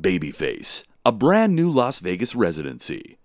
Babyface, a brand new Las Vegas residency.